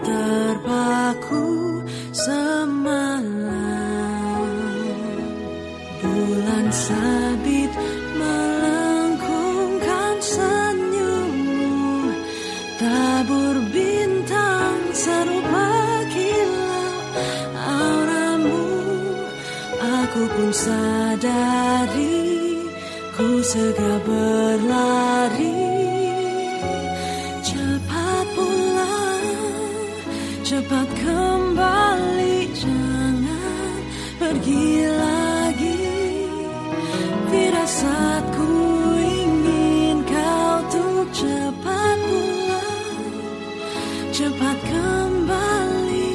terpaku semalam. Bulan sabit melengkungkan senyummu. Tabur bintang serupa kilau auramu. Aku pun sadari ku segera berlari. cepat kembali Jangan pergi lagi. Firasatku ingin kau tuh cepat pulang. Cepat kembali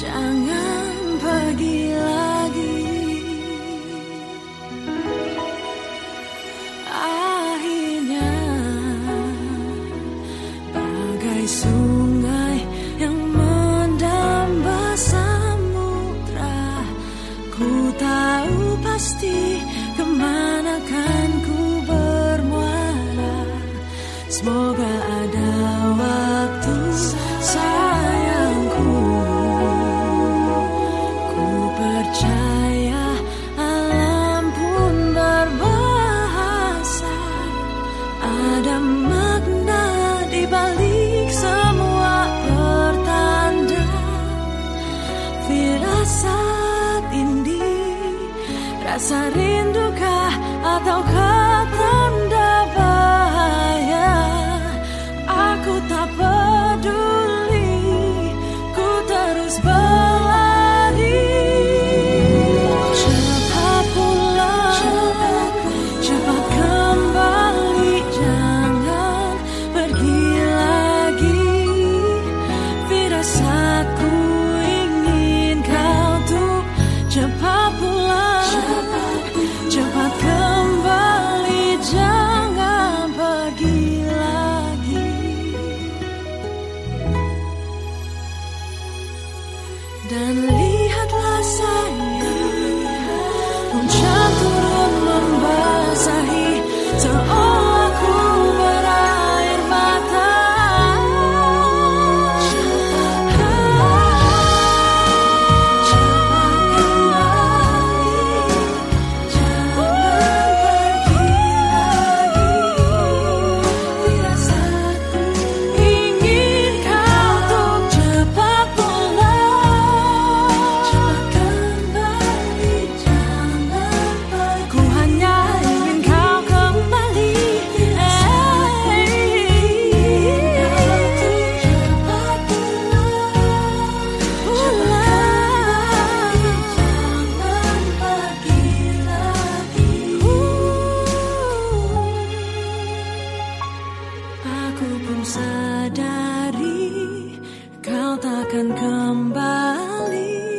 Jangan pergi lagi. Akhirnya Bagai suara Ku tahu pasti ke mana kan ku bermuara. Semoga kembali.